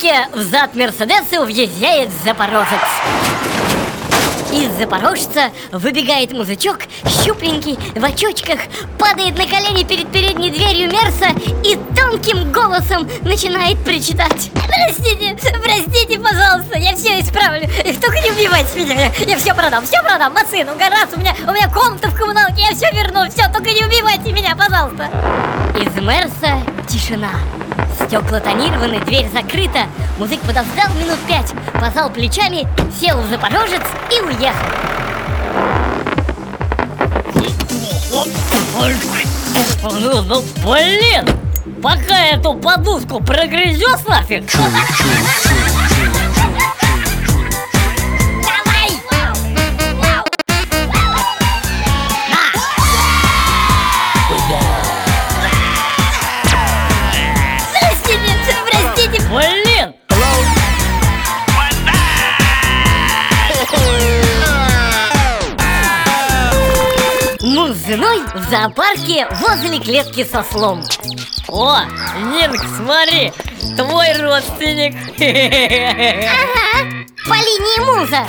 парке в зад Мерседесу въезжает Запорожец. Из Запорожца выбегает мужичок, щупленький, в очочках, падает на колени перед передней дверью Мерса и тонким голосом начинает причитать. Простите, простите, пожалуйста, я все исправлю. Только не убивайте меня, я, я все продам, все продам, Мацин, ну гараж, у меня, у меня комната в коммуналке, я все верну, все, только не убивайте меня, пожалуйста. Из Мерса тишина. Стекла тонированы, дверь закрыта. Музык подождал минут пять, пожал плечами, сел в Запорожец и уехал. Ну, блин! Пока эту подушку прогрызешь нафиг! Муж с женой в зоопарке возле клетки со слом. О, Нинк, смотри! Твой родственник! Ага, по линии мужа.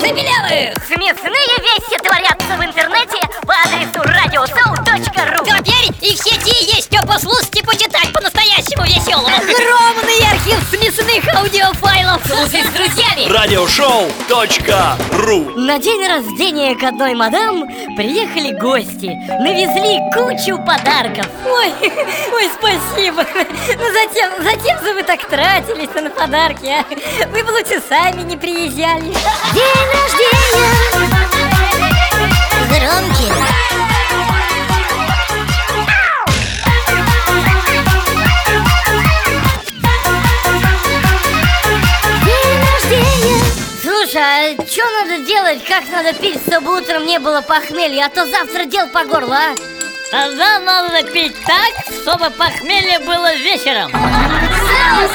Забелявых! Смешные вещи творятся в интернете по адресу radioshow.ru Теперь и в сети есть что послушать и почитать по-настоящему веселому. Огромный архив смешных аудиофайлов. Слушай с друзьями. Радиошоу.ру На день рождения к одной мадам приехали гости, навезли кучу подарков. Ой, ой, спасибо. Ну зачем, зачем же вы так тратились на подарки, а? Вы бы лучше сами не приезжали. День Что надо делать? Как надо пить, чтобы утром не было похмелья? А то завтра дел по горло, а? Тогда надо пить так, чтобы похмелье было вечером. Соус,